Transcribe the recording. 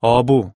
어부